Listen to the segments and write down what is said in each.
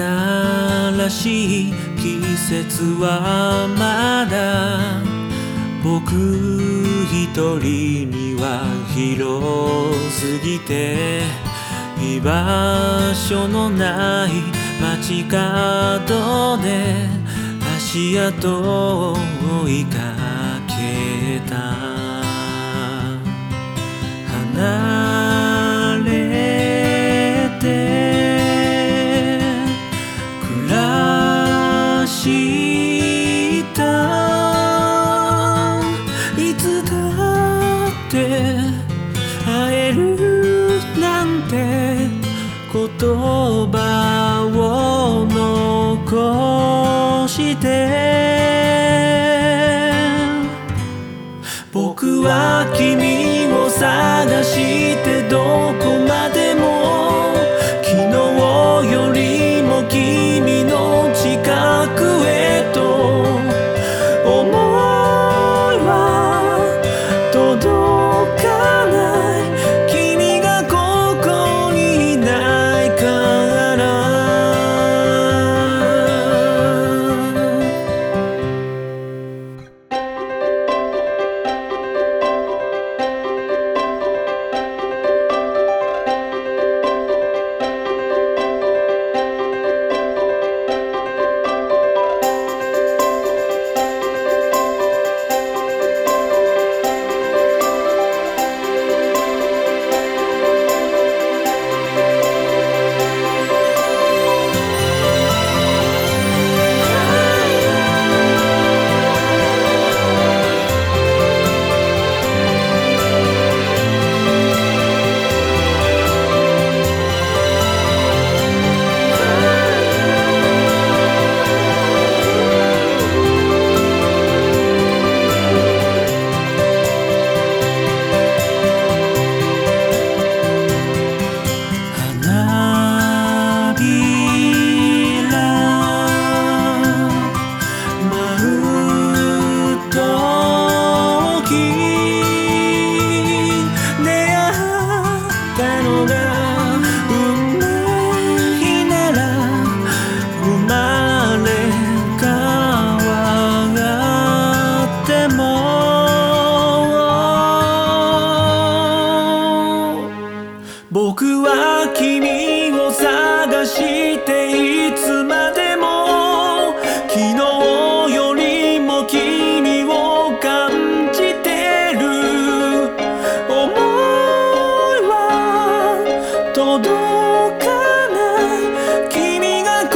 新しい季節はまだ僕一人には広すぎて居場所のない街角で足跡を追いかけたした。いつだって会えるなんて言葉を残して。僕は君僕は君を探していつまでも昨日よりも君を感じてる。思いは届かない。君がこ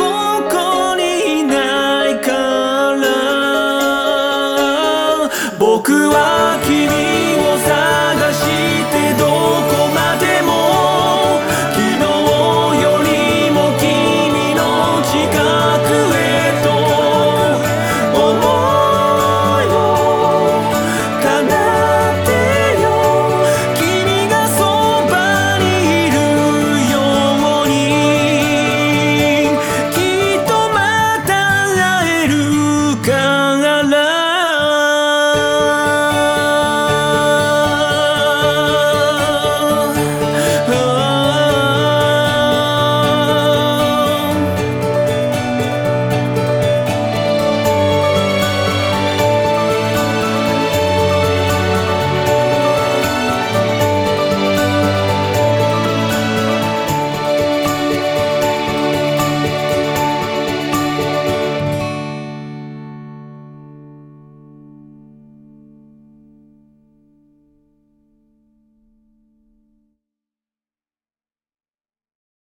こにいないから。僕は君